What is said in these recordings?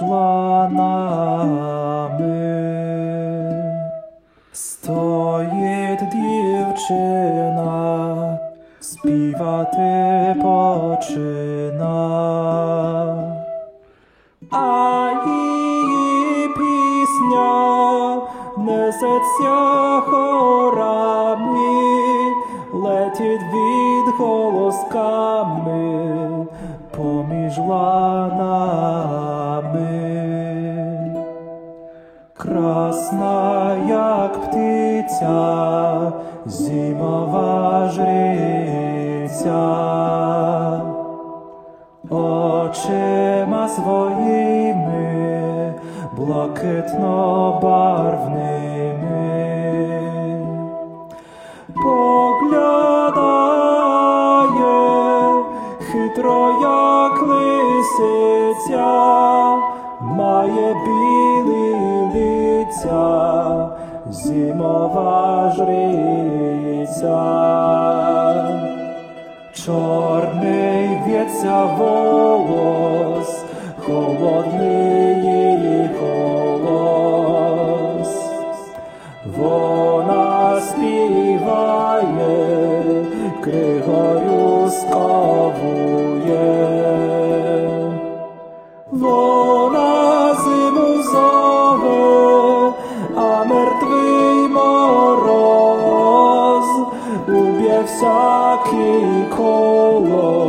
поміж ланами. Стоїть дівчина, співати почина, а її пісня несеться хорами, летить від голосками поміж ланами. Птиця, зимова жриця, очима своїми блакитно-барвними поглядає хитро, як лисиця, зимова жриця. Чорний в'ється волос, холодний Efsaki kolo.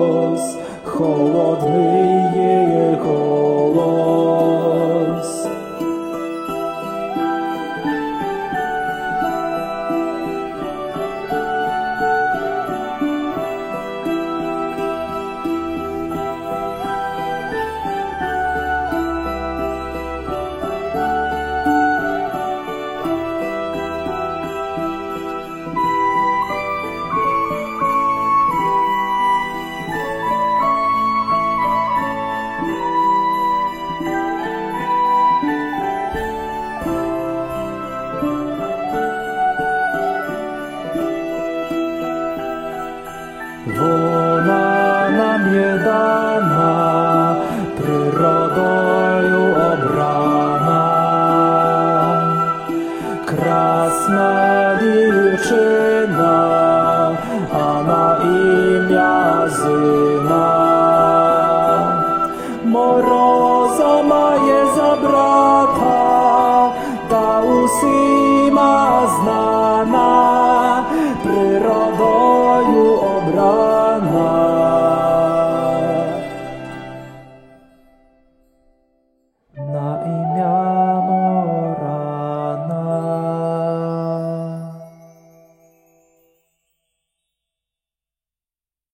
Abra.